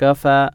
كفى.